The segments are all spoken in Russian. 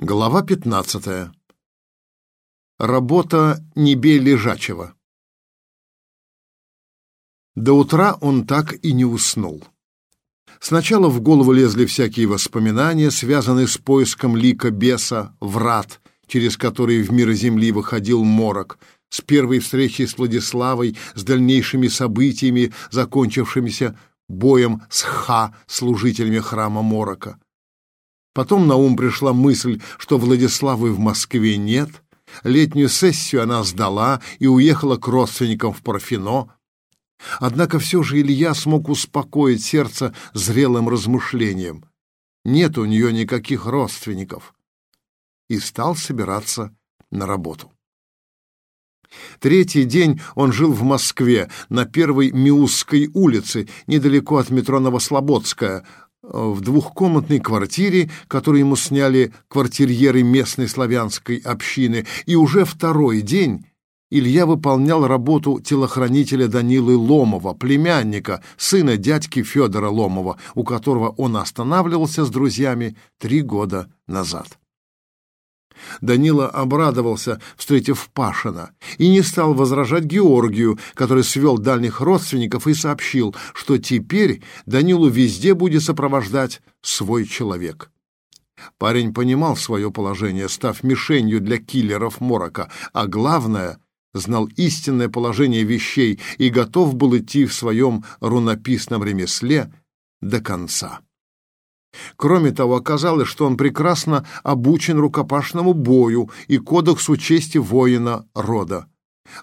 Глава 15. Работа не бей лежачего. До утра он так и не уснул. Сначала в голову лезли всякие воспоминания, связанные с поиском лика беса, врат, через который в мир Земли выходил морок, с первой встречи с Владиславой, с дальнейшими событиями, закончившимися боем с Ха, служителями храма Морока. Потом на ум пришла мысль, что Владиславы в Москве нет. Летнюю сессию она сдала и уехала к родственникам в Парфино. Однако все же Илья смог успокоить сердце зрелым размышлением. Нет у нее никаких родственников. И стал собираться на работу. Третий день он жил в Москве, на первой Миусской улице, недалеко от метро Новослободская, в двухкомнатной квартире, которую ему сняли квартирьеры местной славянской общины, и уже второй день Илья выполнял работу телохранителя Данилы Ломова, племянника, сына дядьки Федора Ломова, у которого он останавливался с друзьями три года назад. Данила обрадовался, встретив Пашина, и не стал возражать Георгию, который свел дальних родственников и сообщил, что теперь Данилу везде будет сопровождать свой человек. Парень понимал свое положение, став мишенью для киллеров Морока, а главное — знал истинное положение вещей и готов был идти в своем рунописном ремесле до конца. Кроме того, оказалось, что он прекрасно обучен рукопашному бою и кодексу чести воина рода.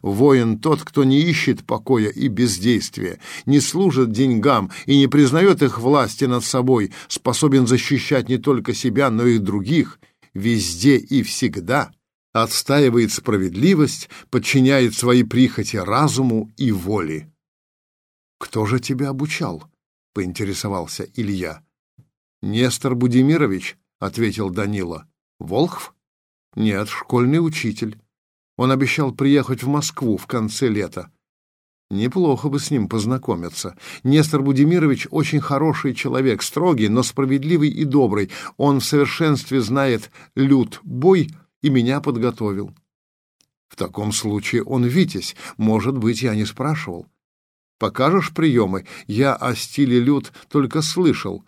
Воин тот, кто не ищет покоя и бездействия, не служит деньгам и не признает их власти над собой, способен защищать не только себя, но и других, везде и всегда, отстаивает справедливость, подчиняет свои прихоти разуму и воле. «Кто же тебя обучал?» — поинтересовался Илья. «Нестор Будимирович», — ответил Данила. «Волхв?» «Нет, школьный учитель. Он обещал приехать в Москву в конце лета. Неплохо бы с ним познакомиться. Нестор Будимирович очень хороший человек, строгий, но справедливый и добрый. Он в совершенстве знает люд бой и меня подготовил. В таком случае он Витязь. Может быть, я не спрашивал. Покажешь приемы? Я о стиле люд только слышал.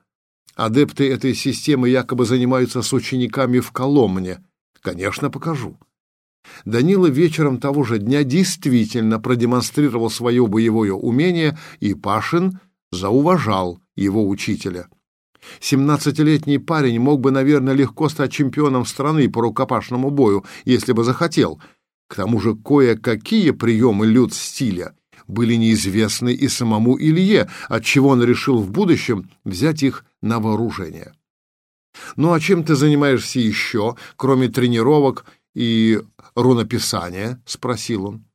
Адепты этой системы якобы занимаются с учениками в Коломне. Конечно, покажу. Данила вечером того же дня действительно продемонстрировал свое боевое умение, и Пашин зауважал его учителя. Семнадцатилетний парень мог бы, наверное, легко стать чемпионом страны по рукопашному бою, если бы захотел. К тому же кое-какие приемы люд стиля были неизвестны и самому Илье, отчего он решил в будущем взять их на вооружение. «Ну а чем ты занимаешься еще, кроме тренировок и рунописания?» — спросил он.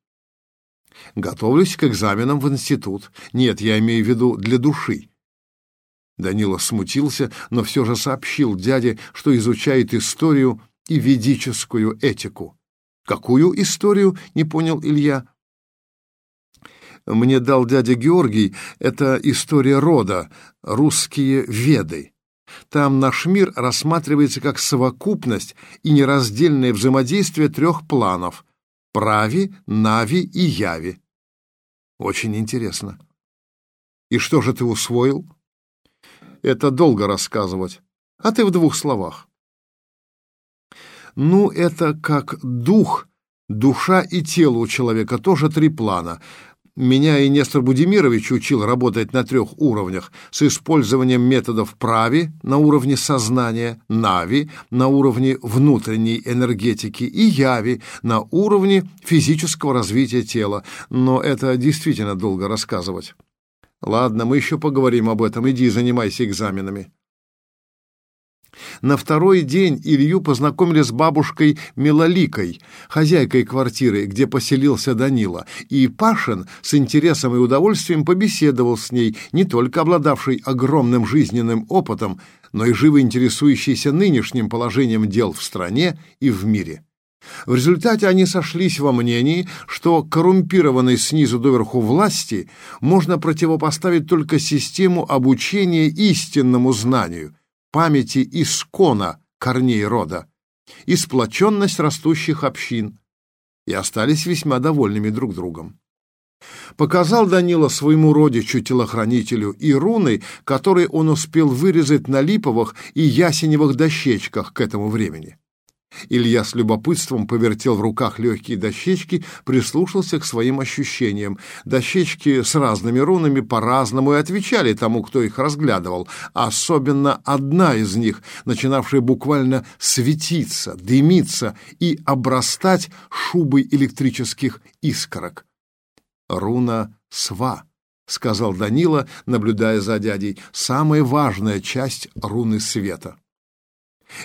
«Готовлюсь к экзаменам в институт. Нет, я имею в виду для души». Данила смутился, но все же сообщил дяде, что изучает историю и ведическую этику. «Какую историю?» — не понял Илья мне дал дядя Георгий, это история рода, русские веды. Там наш мир рассматривается как совокупность и нераздельное взаимодействие трех планов — прави, нави и яви. Очень интересно. И что же ты усвоил? Это долго рассказывать. А ты в двух словах. Ну, это как дух, душа и тело у человека, тоже три плана — меня и Нестор Будимирович учил работать на трех уровнях с использованием методов прави на уровне сознания, нави на уровне внутренней энергетики и яви на уровне физического развития тела. Но это действительно долго рассказывать. Ладно, мы еще поговорим об этом. Иди занимайся экзаменами. На второй день Илью познакомили с бабушкой Милоликой, хозяйкой квартиры, где поселился Данила, и Пашин с интересом и удовольствием побеседовал с ней, не только обладавшей огромным жизненным опытом, но и живо интересующейся нынешним положением дел в стране и в мире. В результате они сошлись во мнении, что коррумпированной снизу доверху власти можно противопоставить только систему обучения истинному знанию – памяти искона корней рода, и сплоченность растущих общин, и остались весьма довольными друг другом. Показал Данила своему родичу-телохранителю и руны, которые он успел вырезать на липовых и ясеневых дощечках к этому времени. Илья с любопытством повертел в руках легкие дощечки, прислушался к своим ощущениям. Дощечки с разными рунами по-разному и отвечали тому, кто их разглядывал. Особенно одна из них, начинавшая буквально светиться, дымиться и обрастать шубой электрических искорок. «Руна Сва», — сказал Данила, наблюдая за дядей, — «самая важная часть руны света».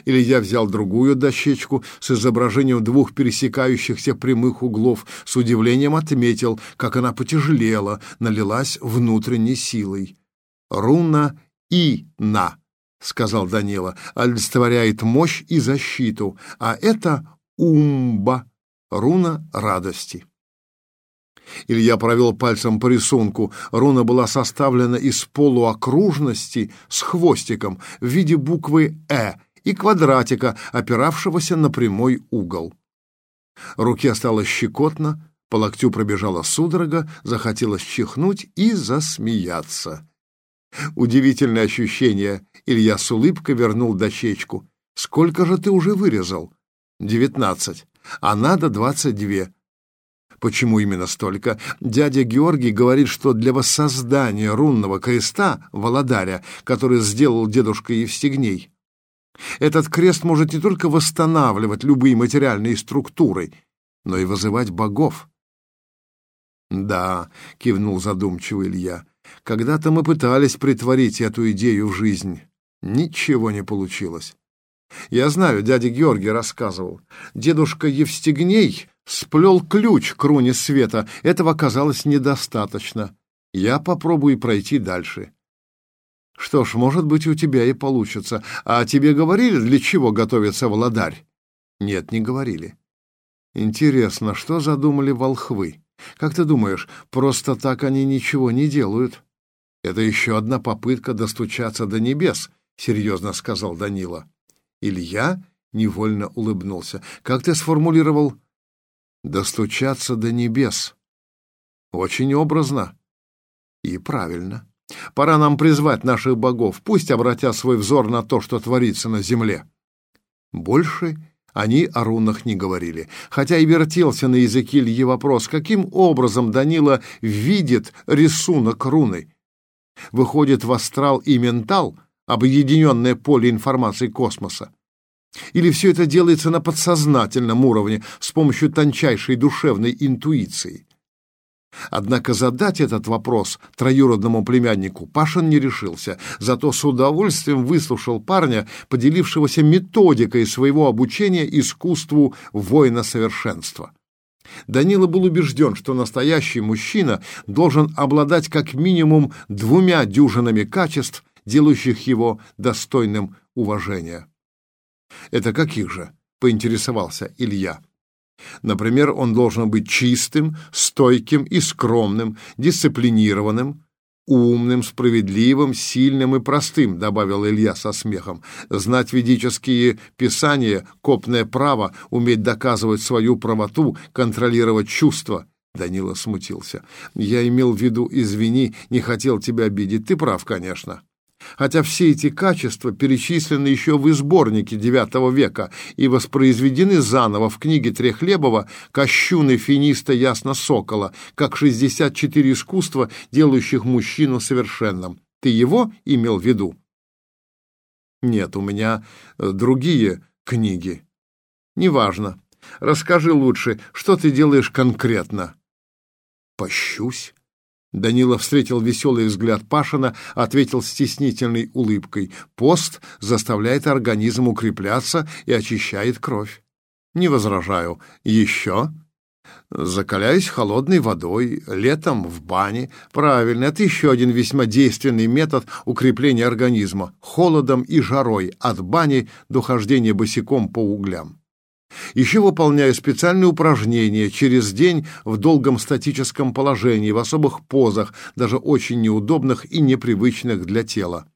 Илья взял другую дощечку с изображением двух пересекающихся прямых углов, с удивлением отметил, как она потяжелела, налилась внутренней силой. «Руна И-на», — сказал Данила, — олицетворяет мощь и защиту, а это Умба, руна радости. Илья провел пальцем по рисунку. Руна была составлена из полуокружности с хвостиком в виде буквы «Э», и квадратика, опиравшегося на прямой угол. Руке стало щекотно, по локтю пробежала судорога, захотелось чихнуть и засмеяться. Удивительное ощущение. Илья с улыбкой вернул дощечку. «Сколько же ты уже вырезал?» «Девятнадцать. А надо двадцать две». Почему именно столько? Дядя Георгий говорит, что для воссоздания рунного креста Володаря, который сделал дедушка Евстигней, этот крест может не только восстанавливать любые материальные структуры, но и вызывать богов. «Да», — кивнул задумчиво Илья, — «когда-то мы пытались притворить эту идею в жизнь. Ничего не получилось. Я знаю, дядя Георгий рассказывал. Дедушка Евстигней сплел ключ к руне света. Этого оказалось недостаточно. Я попробую пройти дальше. Что ж, может быть, у тебя и получится. А тебе говорили, для чего готовится володарь? Нет, не говорили. Интересно, что задумали волхвы? Как ты думаешь, просто так они ничего не делают? Это еще одна попытка достучаться до небес, серьезно сказал Данила. Илья невольно улыбнулся. Как ты сформулировал? Достучаться до небес. Очень образно и правильно. Пора нам призвать наших богов, пусть обратят свой взор на то, что творится на земле. Больше они о рунах не говорили, хотя и вертелся на языке Ильи вопрос, каким образом Данила видит рисунок руны. Выходит в астрал и ментал, объединенное поле информации космоса. Или все это делается на подсознательном уровне с помощью тончайшей душевной интуиции? Однако задать этот вопрос троюродному племяннику Пашин не решился, зато с удовольствием выслушал парня, поделившегося методикой своего обучения искусству воина совершенства. Данила был убежден, что настоящий мужчина должен обладать как минимум двумя дюжинами качеств, делающих его достойным уважения. «Это каких же?» — поинтересовался Илья. Например, он должен быть чистым, стойким и скромным, дисциплинированным, умным, справедливым, сильным и простым, добавил Илья со смехом. Знать ведические писания, копное право, уметь доказывать свою правоту, контролировать чувства. Данила смутился. Я имел в виду, извини, не хотел тебя обидеть. Ты прав, конечно хотя все эти качества перечислены еще в изборнике IX века и воспроизведены заново в книге Трехлебова «Кощуны финиста ясно сокола», как 64 искусства, делающих мужчину совершенным. Ты его имел в виду? Нет, у меня э, другие книги. Неважно. Расскажи лучше, что ты делаешь конкретно? Пощусь. Данила встретил веселый взгляд Пашина, ответил стеснительной улыбкой. Пост заставляет организм укрепляться и очищает кровь. Не возражаю. Еще? Закаляюсь холодной водой, летом в бане. Правильно, это еще один весьма действенный метод укрепления организма. Холодом и жарой, от бани до хождения босиком по углям. Еще выполняю специальные упражнения через день в долгом статическом положении, в особых позах, даже очень неудобных и непривычных для тела.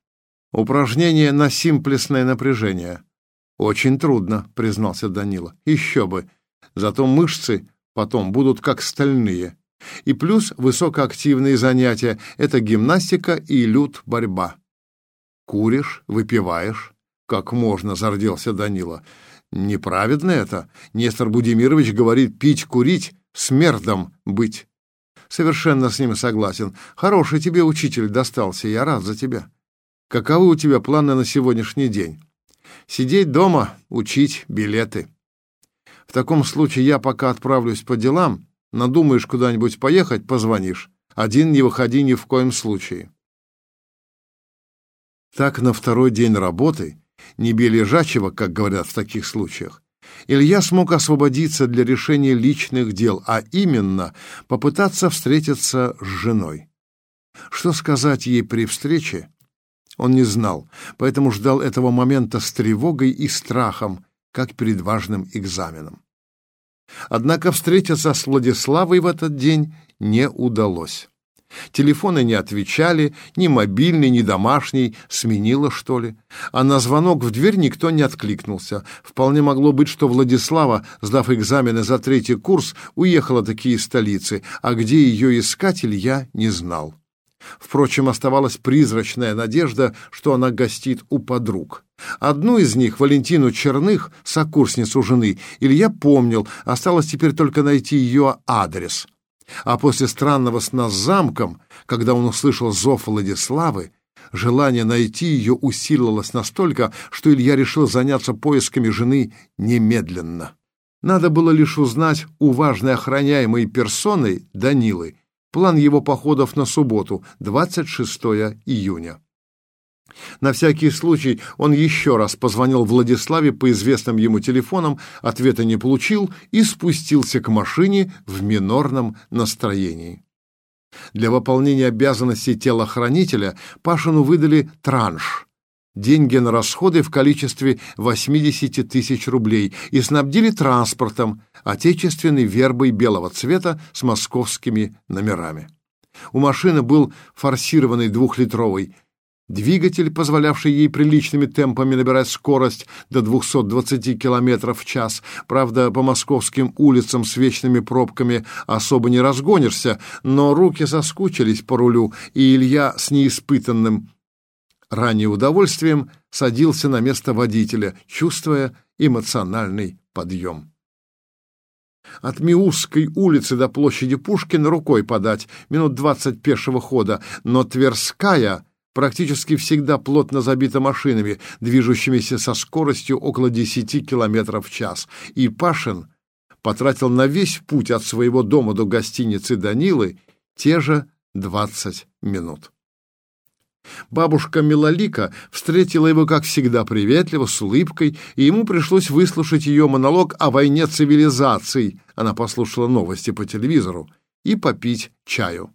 Упражнение на симплесное напряжение. Очень трудно, признался Данила. Еще бы. Зато мышцы потом будут как стальные. И плюс высокоактивные занятия — это гимнастика и лют-борьба. Куришь, выпиваешь. Как можно, зарделся Данила. Неправедно это. Нестор Будимирович говорит, пить, курить, смердом быть. Совершенно с ним согласен. Хороший тебе учитель достался, я рад за тебя. Каковы у тебя планы на сегодняшний день? Сидеть дома, учить билеты. В таком случае я пока отправлюсь по делам, надумаешь куда-нибудь поехать, позвонишь. Один не выходи ни в коем случае. Так на второй день работы, не бей лежачего, как говорят в таких случаях, Илья смог освободиться для решения личных дел, а именно попытаться встретиться с женой. Что сказать ей при встрече, он не знал, поэтому ждал этого момента с тревогой и страхом, как перед важным экзаменом. Однако встретиться с Владиславой в этот день не удалось. Телефоны не отвечали, ни мобильный, ни домашний, сменила, что ли. А на звонок в дверь никто не откликнулся. Вполне могло быть, что Владислава, сдав экзамены за третий курс, уехала такие столицы, а где ее искатель, я не знал. Впрочем, оставалась призрачная надежда, что она гостит у подруг. Одну из них, Валентину Черных, сокурсницу жены, Илья помнил, осталось теперь только найти ее адрес. А после странного сна с замком, когда он услышал зов Владиславы, желание найти ее усилилось настолько, что Илья решил заняться поисками жены немедленно. Надо было лишь узнать у важной охраняемой персоны Данилы план его походов на субботу, 26 июня. На всякий случай он еще раз позвонил Владиславе по известным ему телефонам, ответа не получил и спустился к машине в минорном настроении. Для выполнения обязанностей телохранителя Пашину выдали транш – деньги на расходы в количестве 80 тысяч рублей и снабдили транспортом, отечественной вербой белого цвета с московскими номерами. У машины был форсированный двухлитровый Двигатель, позволявший ей приличными темпами набирать скорость до 220 км в час. Правда, по московским улицам с вечными пробками особо не разгонишься, но руки соскучились по рулю, и Илья с неиспытанным ранее удовольствием садился на место водителя, чувствуя эмоциональный подъем. От Миусской улицы до площади Пушкина рукой подать, минут двадцать пешего хода, но Тверская — практически всегда плотно забита машинами, движущимися со скоростью около 10 км в час, и Пашин потратил на весь путь от своего дома до гостиницы Данилы те же 20 минут. Бабушка Милолика встретила его, как всегда, приветливо, с улыбкой, и ему пришлось выслушать ее монолог о войне цивилизаций, она послушала новости по телевизору, и попить чаю.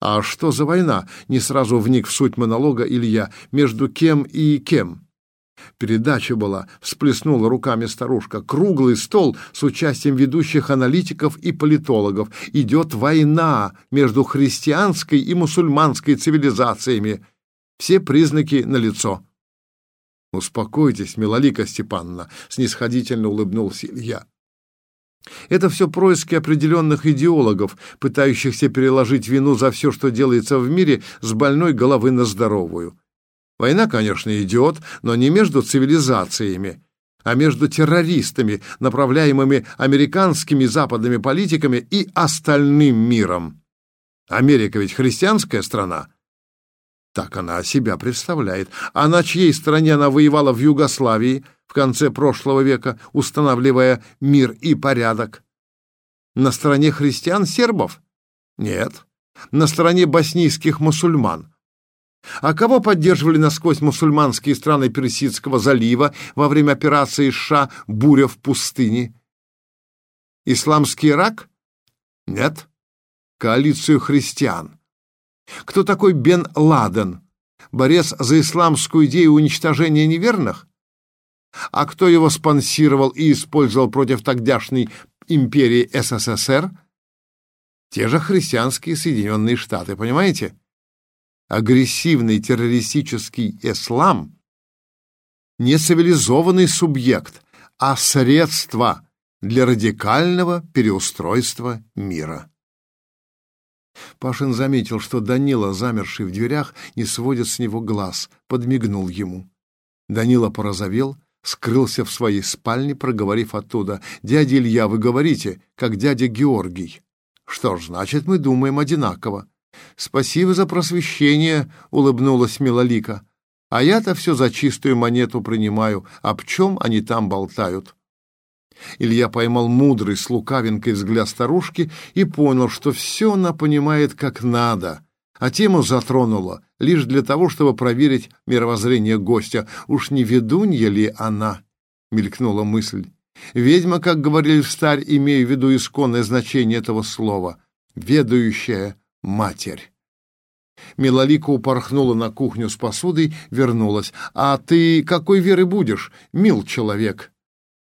«А что за война?» — не сразу вник в суть монолога Илья. «Между кем и кем?» Передача была, всплеснула руками старушка. Круглый стол с участием ведущих аналитиков и политологов. Идет война между христианской и мусульманской цивилизациями. Все признаки налицо. «Успокойтесь, Милолика Степановна», — снисходительно улыбнулся Илья. Это все происки определенных идеологов, пытающихся переложить вину за все, что делается в мире, с больной головы на здоровую. Война, конечно, идет, но не между цивилизациями, а между террористами, направляемыми американскими западными политиками и остальным миром. Америка ведь христианская страна. Так она себя представляет. А на чьей стороне она воевала в Югославии – в конце прошлого века, устанавливая мир и порядок. На стороне христиан-сербов? Нет. На стороне боснийских мусульман. А кого поддерживали насквозь мусульманские страны Персидского залива во время операции США «Буря в пустыне»? Исламский Ирак? Нет. Коалицию христиан. Кто такой Бен Ладен? Борец за исламскую идею уничтожения неверных? А кто его спонсировал и использовал против тогдашней империи СССР? Те же христианские Соединенные Штаты, понимаете? Агрессивный террористический ислам не цивилизованный субъект, а средство для радикального переустройства мира. Пашин заметил, что Данила, замерший в дверях, не сводит с него глаз, подмигнул ему. Данила порозовел, скрылся в своей спальне, проговорив оттуда. «Дядя Илья, вы говорите, как дядя Георгий». «Что ж, значит, мы думаем одинаково». «Спасибо за просвещение», — улыбнулась Милолика. «А я-то все за чистую монету принимаю. Об чем они там болтают?» Илья поймал мудрый с лукавинкой взгляд старушки и понял, что все она понимает как надо, а тему затронула лишь для того, чтобы проверить мировоззрение гостя. Уж не ведунья ли она? Мелькнула мысль. Ведьма, как говорили в старь, имея в виду исконное значение этого слова, ведающая матерь. Милолика упорхнула на кухню с посудой, вернулась. «А ты какой веры будешь, мил человек?»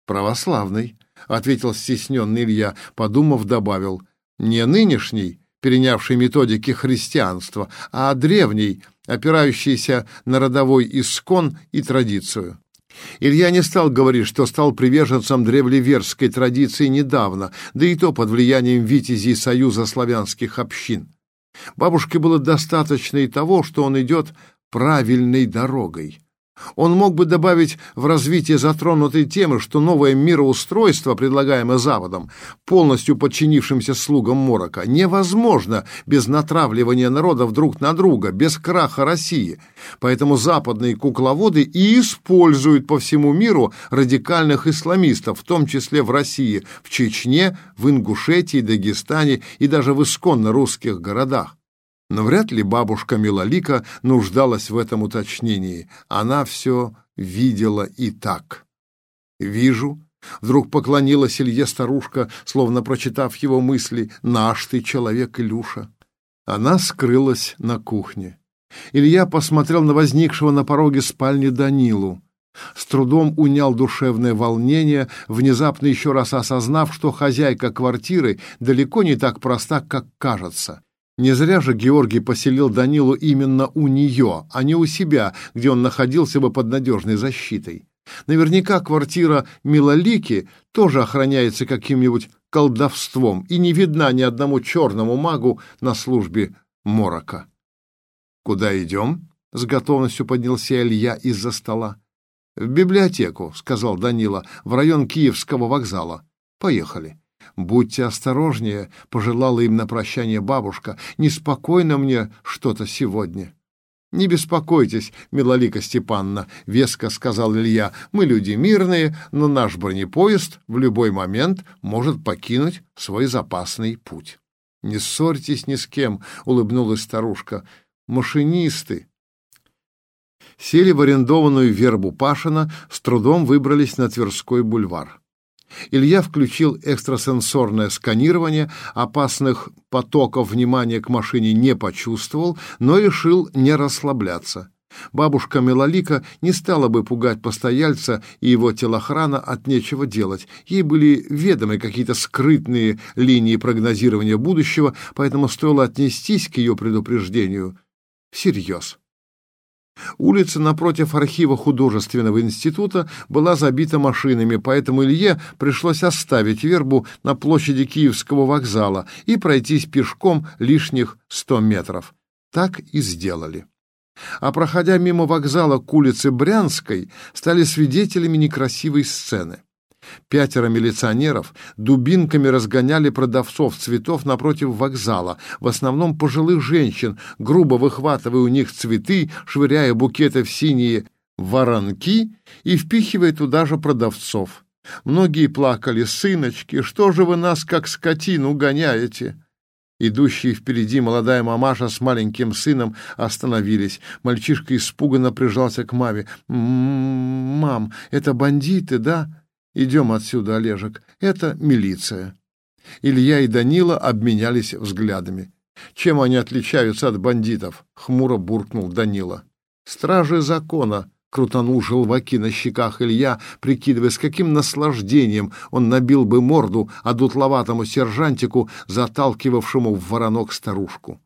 «Православный», — ответил стесненный Илья, подумав, добавил. «Не нынешний, перенявший методики христианства, а древний, опирающийся на родовой искон и традицию». Илья не стал говорить, что стал приверженцем древлеверской традиции недавно, да и то под влиянием витязей Союза славянских общин. Бабушке было достаточно и того, что он идет правильной дорогой. Он мог бы добавить в развитие затронутой темы, что новое мироустройство, предлагаемое Западом, полностью подчинившимся слугам Морока, невозможно без натравливания народов друг на друга, без краха России. Поэтому западные кукловоды и используют по всему миру радикальных исламистов, в том числе в России, в Чечне, в Ингушетии, Дагестане и даже в исконно русских городах. Но вряд ли бабушка Милолика нуждалась в этом уточнении. Она все видела и так. «Вижу», — вдруг поклонилась Илье старушка, словно прочитав его мысли, «наш ты человек, Илюша». Она скрылась на кухне. Илья посмотрел на возникшего на пороге спальни Данилу. С трудом унял душевное волнение, внезапно еще раз осознав, что хозяйка квартиры далеко не так проста, как кажется. Не зря же Георгий поселил Данилу именно у нее, а не у себя, где он находился бы под надежной защитой. Наверняка квартира Милолики тоже охраняется каким-нибудь колдовством и не видна ни одному черному магу на службе Морока. «Куда идем?» — с готовностью поднялся Илья из-за стола. «В библиотеку», — сказал Данила, — «в район Киевского вокзала. Поехали». «Будьте осторожнее», — пожелала им на прощание бабушка. «Неспокойно мне что-то сегодня». «Не беспокойтесь, Милолика Степанна», — веско сказал Илья. «Мы люди мирные, но наш бронепоезд в любой момент может покинуть свой запасный путь». «Не ссорьтесь ни с кем», — улыбнулась старушка. «Машинисты». Сели в арендованную вербу Пашина, с трудом выбрались на Тверской бульвар. Илья включил экстрасенсорное сканирование, опасных потоков внимания к машине не почувствовал, но решил не расслабляться. Бабушка Мелалика не стала бы пугать постояльца и его телохрана от нечего делать. Ей были ведомы какие-то скрытные линии прогнозирования будущего, поэтому стоило отнестись к ее предупреждению всерьез. Улица напротив архива художественного института была забита машинами, поэтому Илье пришлось оставить вербу на площади Киевского вокзала и пройтись пешком лишних сто метров. Так и сделали. А проходя мимо вокзала к улице Брянской, стали свидетелями некрасивой сцены. Пятеро милиционеров дубинками разгоняли продавцов цветов напротив вокзала, в основном пожилых женщин, грубо выхватывая у них цветы, швыряя букеты в синие воронки и впихивая туда же продавцов. Многие плакали, «Сыночки, что же вы нас, как скотину, гоняете?» Идущие впереди молодая мамаша с маленьким сыном остановились. Мальчишка испуганно прижался к маме. «Мам, это бандиты, да?» «Идем отсюда, Олежек, это милиция». Илья и Данила обменялись взглядами. «Чем они отличаются от бандитов?» — хмуро буркнул Данила. «Стражи закона», — крутанул желваки на щеках Илья, прикидывая, с каким наслаждением он набил бы морду одутловатому сержантику, заталкивавшему в воронок старушку.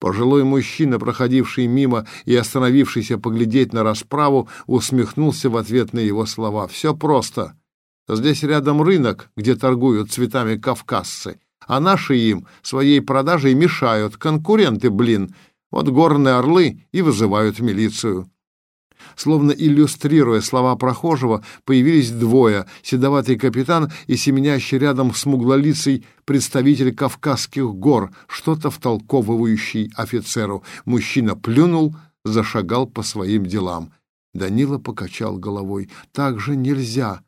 Пожилой мужчина, проходивший мимо и остановившийся поглядеть на расправу, усмехнулся в ответ на его слова. «Все просто. Здесь рядом рынок, где торгуют цветами кавказцы, а наши им своей продажей мешают. Конкуренты, блин. Вот горные орлы и вызывают милицию». Словно иллюстрируя слова прохожего, появились двое — седоватый капитан и семенящий рядом смуглолицый представитель Кавказских гор, что-то втолковывающий офицеру. Мужчина плюнул, зашагал по своим делам. Данила покачал головой. «Так же нельзя!»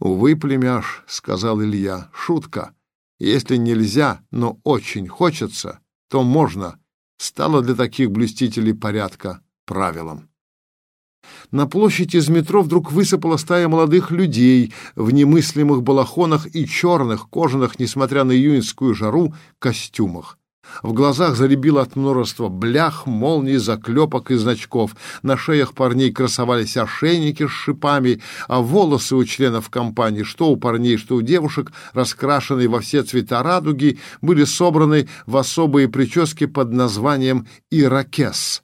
«Увы, племяш», — сказал Илья, — «шутка. Если нельзя, но очень хочется, то можно. Стало для таких блюстителей порядка правилом». На площадь из метро вдруг высыпала стая молодых людей в немыслимых балахонах и черных, кожаных, несмотря на июньскую жару, костюмах. В глазах заребило от множества блях, молний, заклепок и значков. На шеях парней красовались ошейники с шипами, а волосы у членов компании, что у парней, что у девушек, раскрашенные во все цвета радуги, были собраны в особые прически под названием «иракес».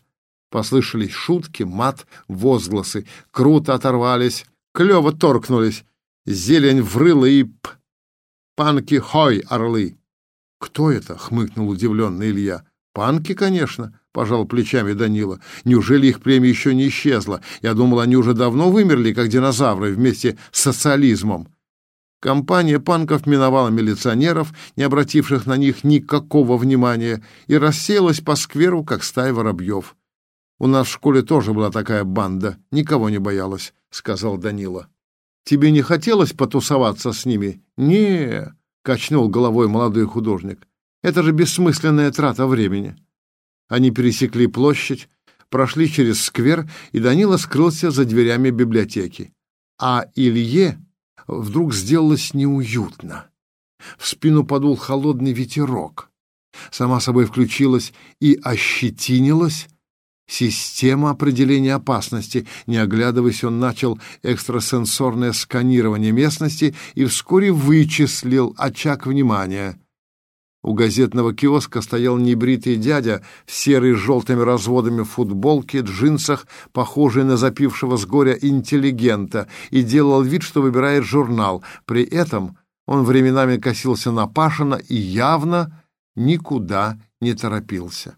Послышались шутки, мат, возгласы. Круто оторвались, клево торкнулись. Зелень врыла и п... Панки хой, орлы. «Кто это?» — хмыкнул удивленный Илья. «Панки, конечно», — пожал плечами Данила. «Неужели их племя еще не исчезло? Я думал, они уже давно вымерли, как динозавры, вместе с социализмом». Компания панков миновала милиционеров, не обративших на них никакого внимания, и рассеялась по скверу, как стая воробьев. У нас в школе тоже была такая банда, никого не боялась, сказал Данила. Тебе не хотелось потусоваться с ними? Не, качнул головой молодой художник. Это же бессмысленная трата времени. Они пересекли площадь, прошли через сквер, и Данила скрылся за дверями библиотеки. А Илье вдруг сделалось неуютно. В спину подул холодный ветерок. Сама собой включилась и ощетинилась Система определения опасности. Не оглядываясь, он начал экстрасенсорное сканирование местности и вскоре вычислил очаг внимания. У газетного киоска стоял небритый дядя в серой с желтыми разводами футболке, джинсах, похожий на запившего с горя интеллигента, и делал вид, что выбирает журнал. При этом он временами косился на Пашина и явно никуда не торопился.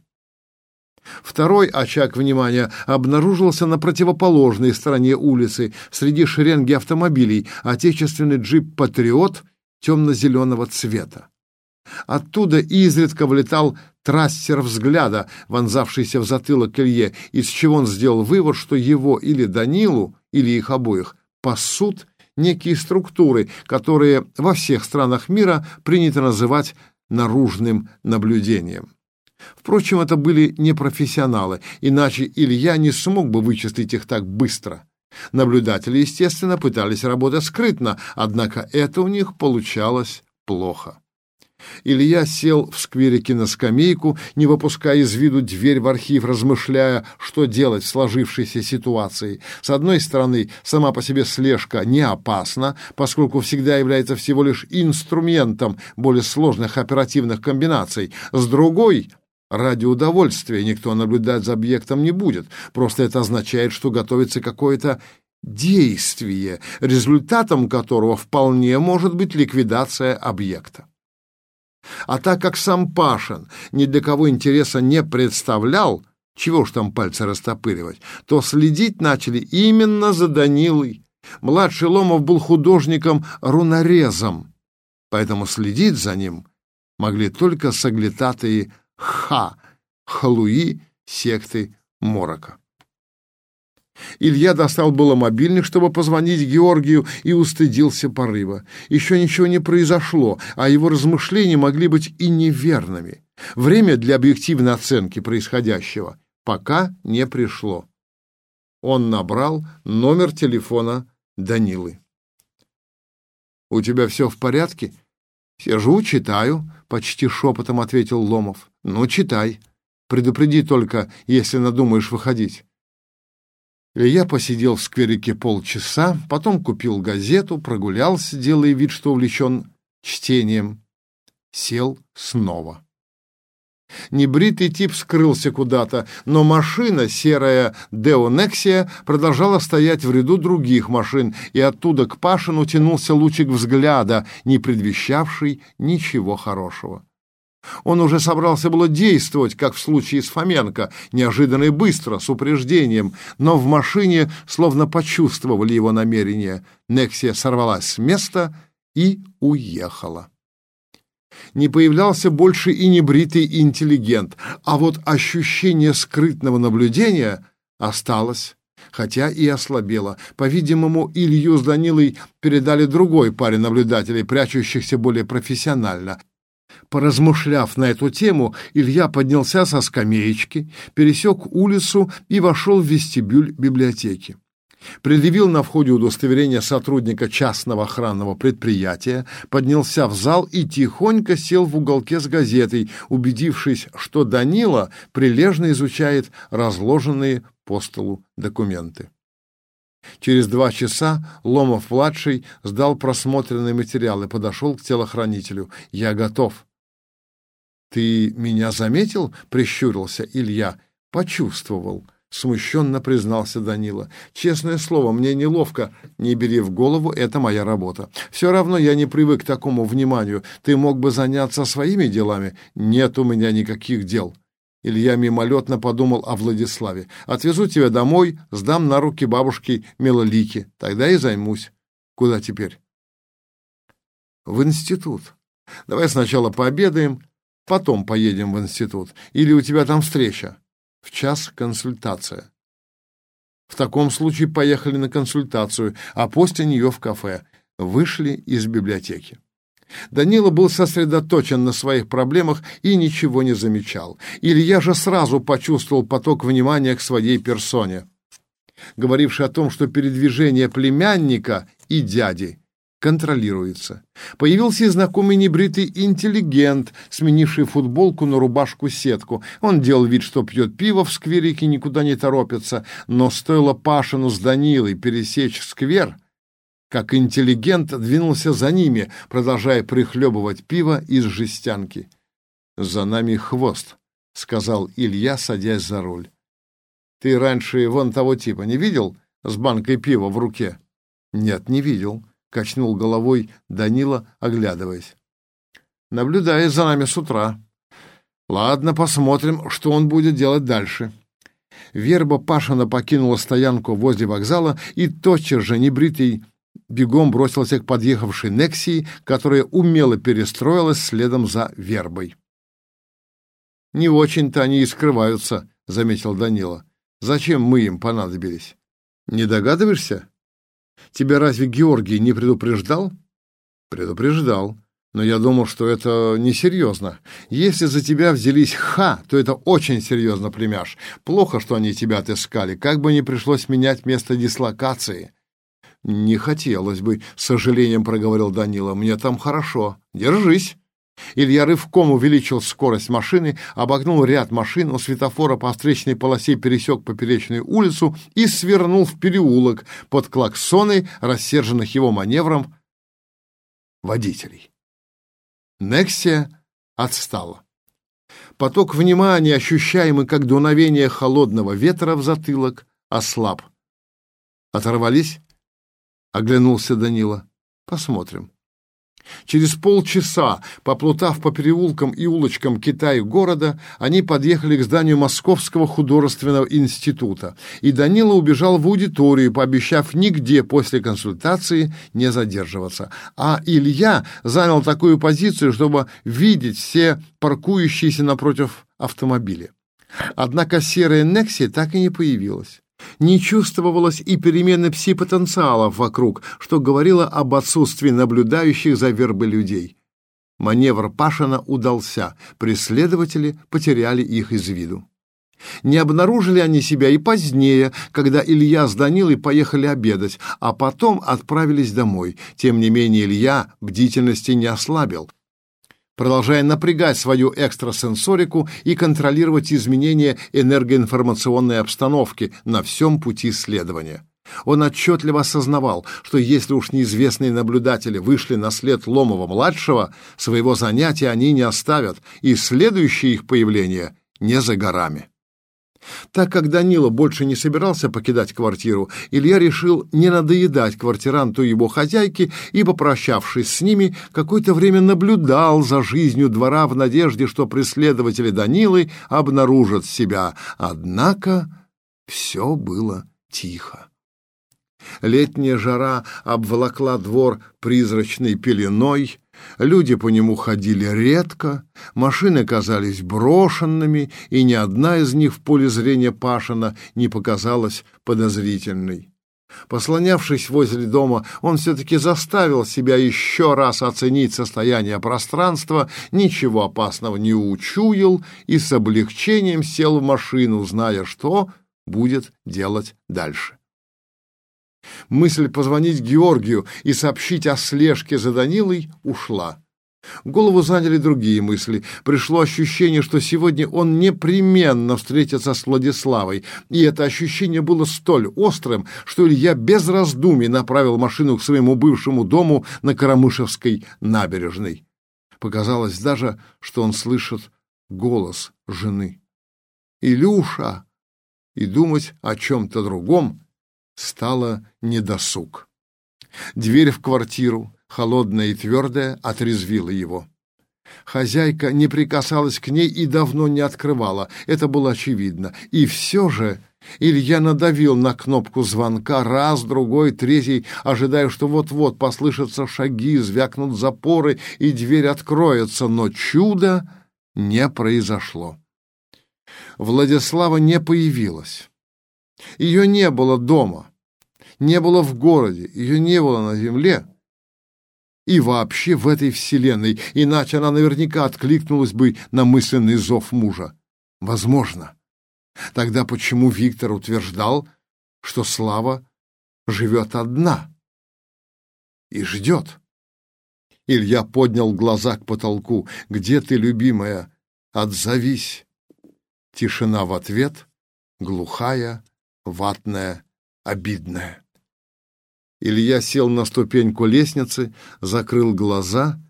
Второй очаг внимания обнаружился на противоположной стороне улицы, среди шеренги автомобилей, отечественный джип «Патриот» темно-зеленого цвета. Оттуда изредка вылетал трассер взгляда, вонзавшийся в затылок Илье, из чего он сделал вывод, что его или Данилу, или их обоих пасут некие структуры, которые во всех странах мира принято называть наружным наблюдением. Впрочем, это были не профессионалы, иначе Илья не смог бы вычислить их так быстро. Наблюдатели, естественно, пытались работать скрытно, однако это у них получалось плохо. Илья сел в скверике на скамейку, не выпуская из виду дверь в архив, размышляя, что делать в сложившейся ситуации. С одной стороны, сама по себе слежка не опасна, поскольку всегда является всего лишь инструментом более сложных оперативных комбинаций. С другой Ради удовольствия никто наблюдать за объектом не будет. Просто это означает, что готовится какое-то действие, результатом которого вполне может быть ликвидация объекта. А так как сам Пашин ни для кого интереса не представлял, чего ж там пальцы растопыривать, то следить начали именно за Данилой. Младший Ломов был художником-рунорезом, поэтому следить за ним могли только соглядатые Ха, халуи секты Морока. Илья достал было мобильник, чтобы позвонить Георгию, и устыдился порыва. Еще ничего не произошло, а его размышления могли быть и неверными. Время для объективной оценки происходящего пока не пришло. Он набрал номер телефона Данилы. «У тебя все в порядке?» «Сижу, читаю», — почти шепотом ответил Ломов. «Ну, читай. Предупреди только, если надумаешь выходить». Илья посидел в скверике полчаса, потом купил газету, прогулялся, делая вид, что увлечен чтением. Сел снова. Небритый тип скрылся куда-то, но машина, серая Деонексия, продолжала стоять в ряду других машин, и оттуда к Пашину тянулся лучик взгляда, не предвещавший ничего хорошего. Он уже собрался было действовать, как в случае с Фоменко, неожиданно и быстро, с упреждением, но в машине словно почувствовали его намерение. Нексия сорвалась с места и уехала не появлялся больше и небритый интеллигент, а вот ощущение скрытного наблюдения осталось, хотя и ослабело. По-видимому, Илью с Данилой передали другой паре наблюдателей, прячущихся более профессионально. Поразмышляв на эту тему, Илья поднялся со скамеечки, пересек улицу и вошел в вестибюль библиотеки предъявил на входе удостоверение сотрудника частного охранного предприятия, поднялся в зал и тихонько сел в уголке с газетой, убедившись, что Данила прилежно изучает разложенные по столу документы. Через два часа Ломов-младший сдал просмотренный материал и подошел к телохранителю. «Я готов». «Ты меня заметил?» — прищурился Илья. «Почувствовал». Смущенно признался Данила. «Честное слово, мне неловко. Не бери в голову, это моя работа. Все равно я не привык к такому вниманию. Ты мог бы заняться своими делами. Нет у меня никаких дел». Илья мимолетно подумал о Владиславе. «Отвезу тебя домой, сдам на руки бабушки Милолики. Тогда и займусь. Куда теперь?» «В институт. Давай сначала пообедаем, потом поедем в институт. Или у тебя там встреча?» В час консультация. В таком случае поехали на консультацию, а после нее в кафе. Вышли из библиотеки. Данила был сосредоточен на своих проблемах и ничего не замечал. Илья же сразу почувствовал поток внимания к своей персоне, говоривший о том, что передвижение племянника и дяди контролируется. Появился и знакомый небритый интеллигент, сменивший футболку на рубашку-сетку. Он делал вид, что пьет пиво в скверике, никуда не торопится, но стоило Пашину с Данилой пересечь сквер, как интеллигент двинулся за ними, продолжая прихлебывать пиво из жестянки. «За нами хвост», — сказал Илья, садясь за руль. «Ты раньше вон того типа не видел с банкой пива в руке?» «Нет, не видел», качнул головой Данила, оглядываясь. Наблюдает за нами с утра. Ладно, посмотрим, что он будет делать дальше. Верба Пашина покинула стоянку возле вокзала и тотчас же небритый бегом бросился к подъехавшей Нексии, которая умело перестроилась следом за Вербой. «Не очень-то они и скрываются», — заметил Данила. «Зачем мы им понадобились? Не догадываешься?» Тебя разве Георгий не предупреждал? Предупреждал. Но я думал, что это несерьезно. Если за тебя взялись ха, то это очень серьезно, племяш. Плохо, что они тебя отыскали. Как бы не пришлось менять место дислокации. Не хотелось бы, с сожалением проговорил Данила. Мне там хорошо. Держись. Илья рывком увеличил скорость машины, обогнул ряд машин, у светофора по встречной полосе пересек поперечную улицу и свернул в переулок под клаксоны, рассерженных его маневром водителей. Нексия отстала. Поток внимания, ощущаемый как дуновение холодного ветра в затылок, ослаб. «Оторвались?» — оглянулся Данила. «Посмотрим». Через полчаса, поплутав по переулкам и улочкам Китая-города, они подъехали к зданию Московского художественного института, и Данила убежал в аудиторию, пообещав нигде после консультации не задерживаться. А Илья занял такую позицию, чтобы видеть все паркующиеся напротив автомобили. Однако серая Некси так и не появилась не чувствовалось и перемены пси-потенциалов вокруг, что говорило об отсутствии наблюдающих за вербой людей. Маневр Пашина удался, преследователи потеряли их из виду. Не обнаружили они себя и позднее, когда Илья с Данилой поехали обедать, а потом отправились домой. Тем не менее Илья бдительности не ослабил продолжая напрягать свою экстрасенсорику и контролировать изменения энергоинформационной обстановки на всем пути следования. Он отчетливо осознавал, что если уж неизвестные наблюдатели вышли на след Ломова-младшего, своего занятия они не оставят, и следующее их появление не за горами. Так как Данила больше не собирался покидать квартиру, Илья решил не надоедать квартиранту его хозяйке и, попрощавшись с ними, какое-то время наблюдал за жизнью двора в надежде, что преследователи Данилы обнаружат себя. Однако все было тихо. Летняя жара обволокла двор призрачной пеленой, люди по нему ходили редко, машины казались брошенными, и ни одна из них в поле зрения Пашина не показалась подозрительной. Послонявшись возле дома, он все-таки заставил себя еще раз оценить состояние пространства, ничего опасного не учуял и с облегчением сел в машину, зная, что будет делать дальше. Мысль позвонить Георгию и сообщить о слежке за Данилой ушла. Голову заняли другие мысли. Пришло ощущение, что сегодня он непременно встретится с Владиславой, и это ощущение было столь острым, что Илья без раздумий направил машину к своему бывшему дому на Карамышевской набережной. Показалось даже, что он слышит голос жены. «Илюша!» И думать о чем-то другом стало недосуг. Дверь в квартиру, холодная и твердая, отрезвила его. Хозяйка не прикасалась к ней и давно не открывала, это было очевидно. И все же Илья надавил на кнопку звонка раз, другой, третий, ожидая, что вот-вот послышатся шаги, звякнут запоры и дверь откроется, но чудо не произошло. Владислава не появилась. Ее не было дома, не было в городе, ее не было на земле и вообще в этой вселенной, иначе она наверняка откликнулась бы на мысленный зов мужа. Возможно. Тогда почему Виктор утверждал, что Слава живет одна и ждет? Илья поднял глаза к потолку. «Где ты, любимая? Отзовись!» Тишина в ответ, глухая, ватная, обидная. Илья сел на ступеньку лестницы, закрыл глаза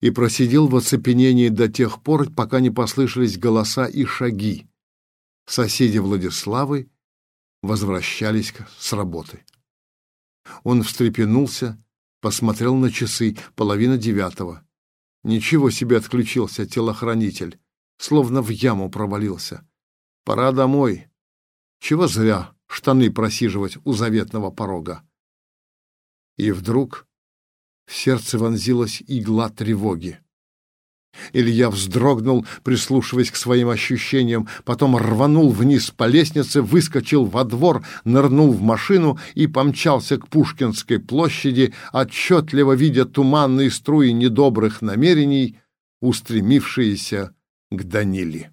и просидел в оцепенении до тех пор, пока не послышались голоса и шаги. Соседи Владиславы возвращались с работы. Он встрепенулся, посмотрел на часы, половина девятого. Ничего себе отключился телохранитель, словно в яму провалился. Пора домой. Чего зря штаны просиживать у заветного порога. И вдруг в сердце вонзилась игла тревоги. Илья вздрогнул, прислушиваясь к своим ощущениям, потом рванул вниз по лестнице, выскочил во двор, нырнул в машину и помчался к Пушкинской площади, отчетливо видя туманные струи недобрых намерений, устремившиеся к Даниле.